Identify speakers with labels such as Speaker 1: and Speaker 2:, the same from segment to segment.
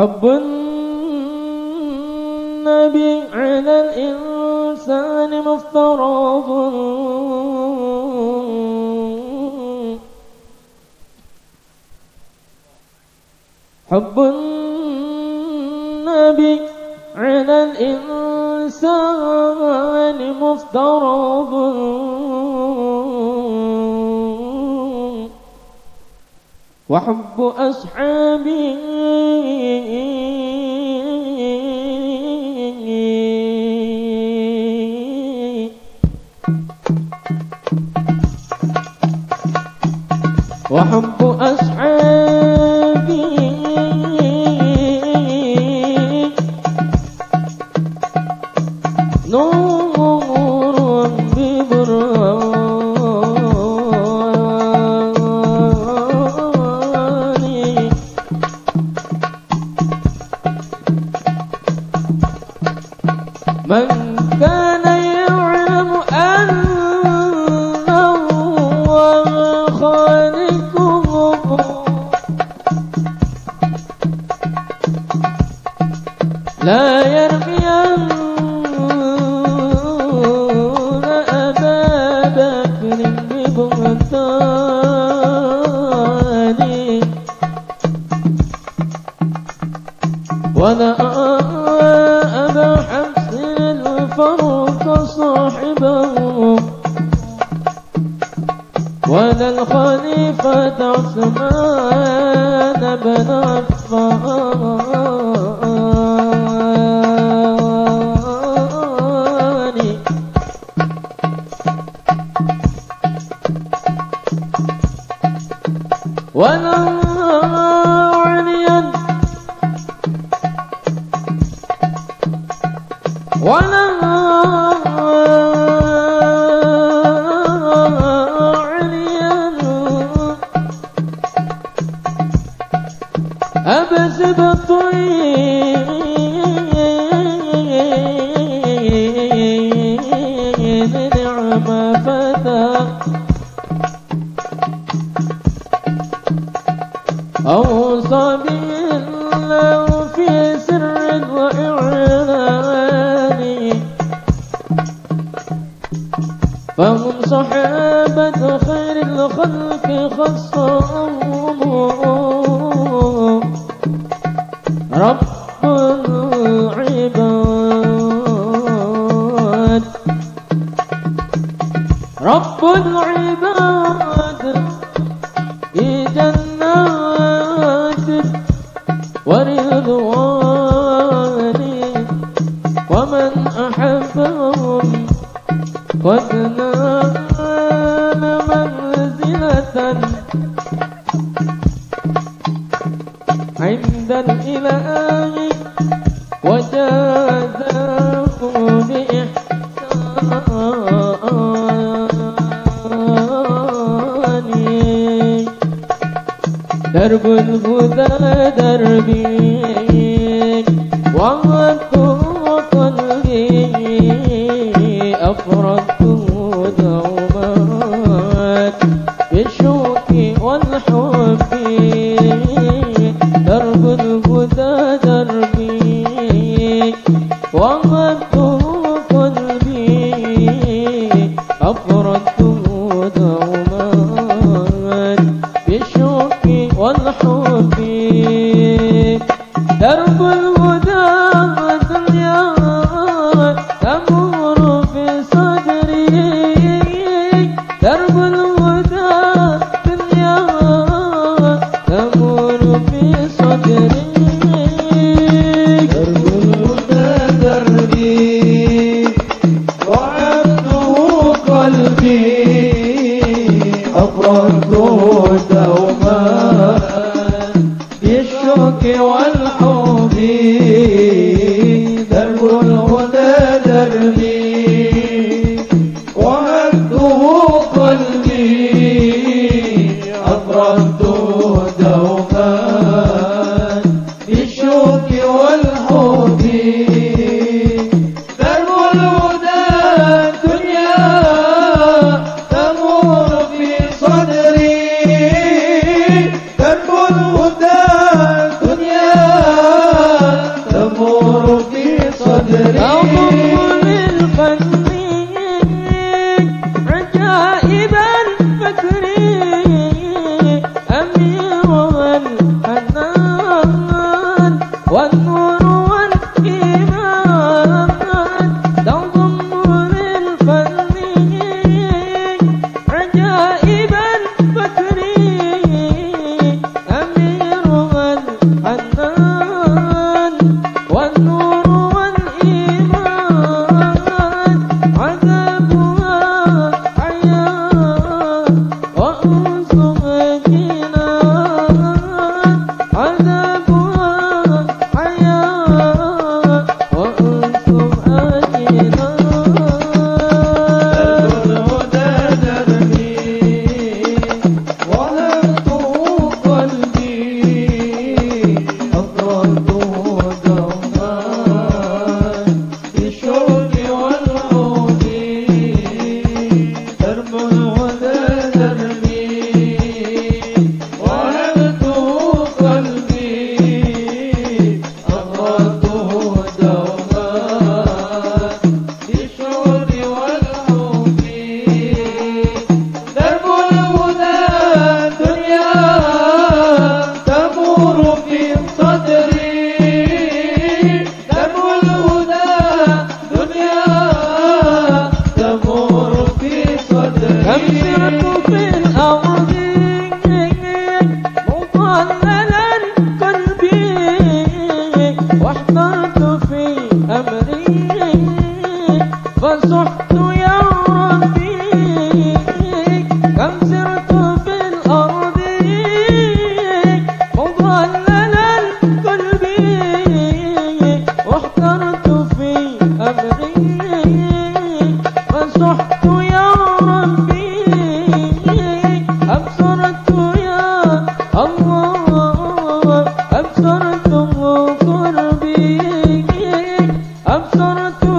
Speaker 1: حب النبي على الإنسان مفترض حب النبي على الإنسان مفترض وحب أصحابي وحب Bang Mustafa أوصى بالله في سر وإعلان فهم صحابة خير الخلق خصهم رب العباد. رب العباد. عند الإله وجازاه بإحسان درب الهدى دربي وعدته قلبي أفردته والحب درب الهدى دنيا تمر في صدري درب الهدى دنيا تمر في صدري
Speaker 2: قلبي أفرده I'm sorry.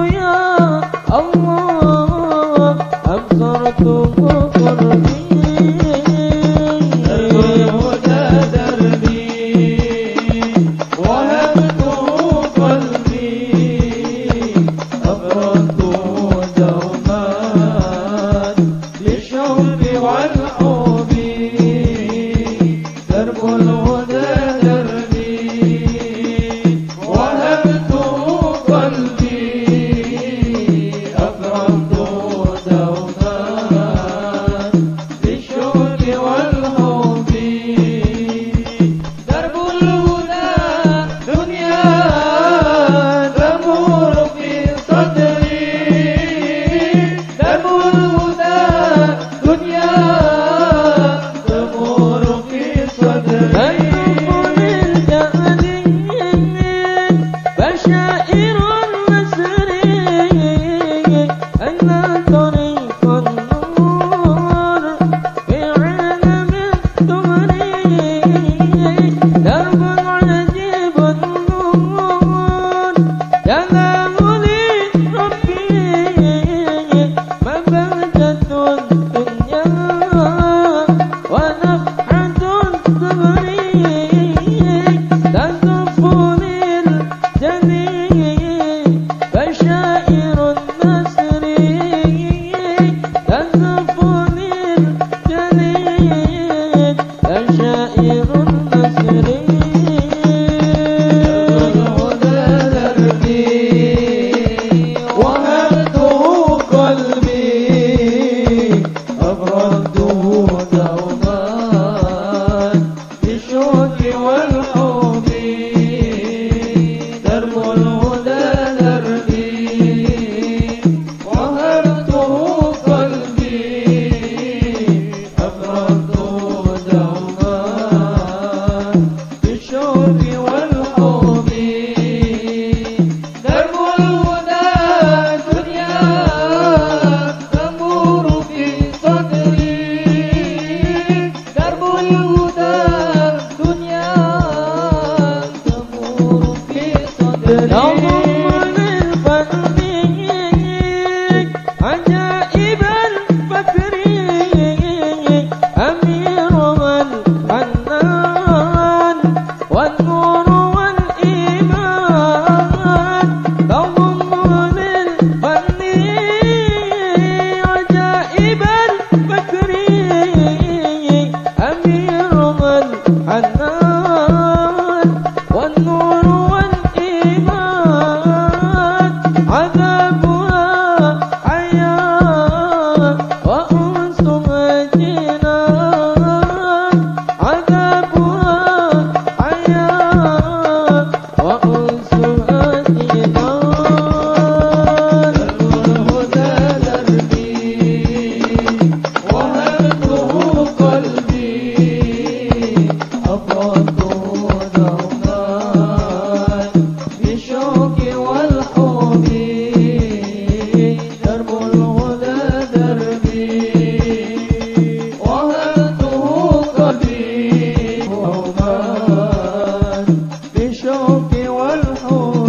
Speaker 2: والحب